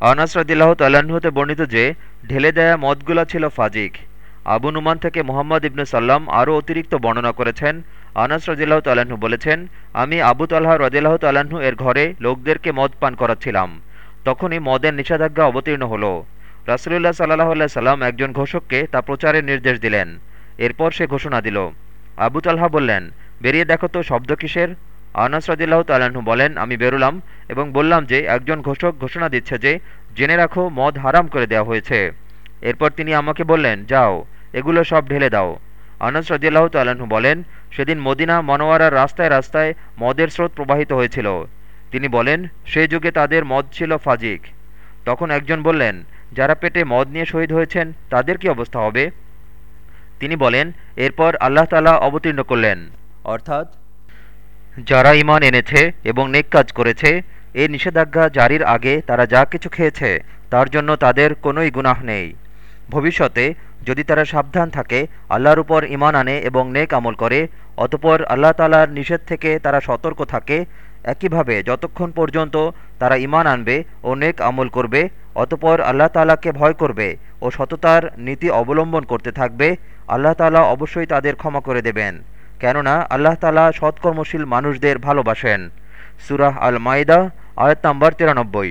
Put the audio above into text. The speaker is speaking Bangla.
আনাস রদিল্লাহ তাল্লাহতে বর্ণিত যে, ঢেলে দেয়া মদগুলা ছিল ফাজিক। আবু নুমান থেকে মোহাম্মদ ইবনু সাল্লাম আরও অতিরিক্ত বর্ণনা করেছেন। আনাস রদিল্লাহ তাল্লাহ্ন বলেছেন, আমি আবু তাল্লাহ রদিল্লাহ তাল্লাহ্ন এর ঘরে লোকদেরকে মদ পান করাচ্ছিলাম। তখনই মদের নিষেধাজ্ঞা অবতীর্ণ হল। রাসুলুল্লাহ সাল্লাহ সাল্লাম একজন ঘোষককে তা প্রচারের নির্দেশ দিলেন। এরপর সে ঘোষণা দিল। আবু তালহা বললেন, বেরিয়ে দেখো তো শব্দ কিসের? আনাস রদিল্লাহ তাল্লাহ্ন বলেন, আমি বেরোলাম এবং বললাম যে, একজন ঘোষক ঘোষণা দিচ্ছে যে, জেনে রাখো, মদ হারাম করে দেওয়া হয়েছে। এরপর তিনি আমাকে বললেন, যাও, এগুলো সব ঢেলে দাও। আনাস রদিয়াল্লাহ তাল্লাহ্ন বলেন, সেদিন মদিনা মনোয়ারার রাস্তায় রাস্তায় মদের স্রোত প্রবাহিত হয়েছিল। তিনি বলেন, সে যুগে তাদের মদ ছিল ফাজিক। তখন একজন বললেন, যারা পেটে মদ নিয়ে শহীদ হয়েছেন, তাদের কি অবস্থা হবে? তিনি বলেন, এরপর আল্লাহ তালা অবতীর্ণ করলেন। অর্থাৎ যারা ইমান এনেছে এবং নেক কাজ করেছে এই নিষেধাজ্ঞা জারির আগে তারা যা কিছু খেয়েছে, তার জন্য তাদের কোনোই গুনাহ নেই। ভবিষ্যতে যদি তারা সাবধান থাকে, আল্লাহর উপর ইমান আনে এবং নেক আমল করে, অতপর আল্লাহ তালার নিষেধ থেকে তারা সতর্ক থাকে। একইভাবে যতক্ষণ পর্যন্ত তারা ইমান আনবে ও নেক আমল করবে, অতপর আল্লাহ তালাকে ভয় করবে ও সততার নীতি অবলম্বন করতে থাকবে, আল্লাহ তালা অবশ্যই তাদের ক্ষমা করে দেবেন। কেননা আল্লাহ তালা সৎকর্মশীল মানুষদের ভালোবাসেন। সুরাহ আল মাইদা আয়াত নাম্বার তিরানব্বই।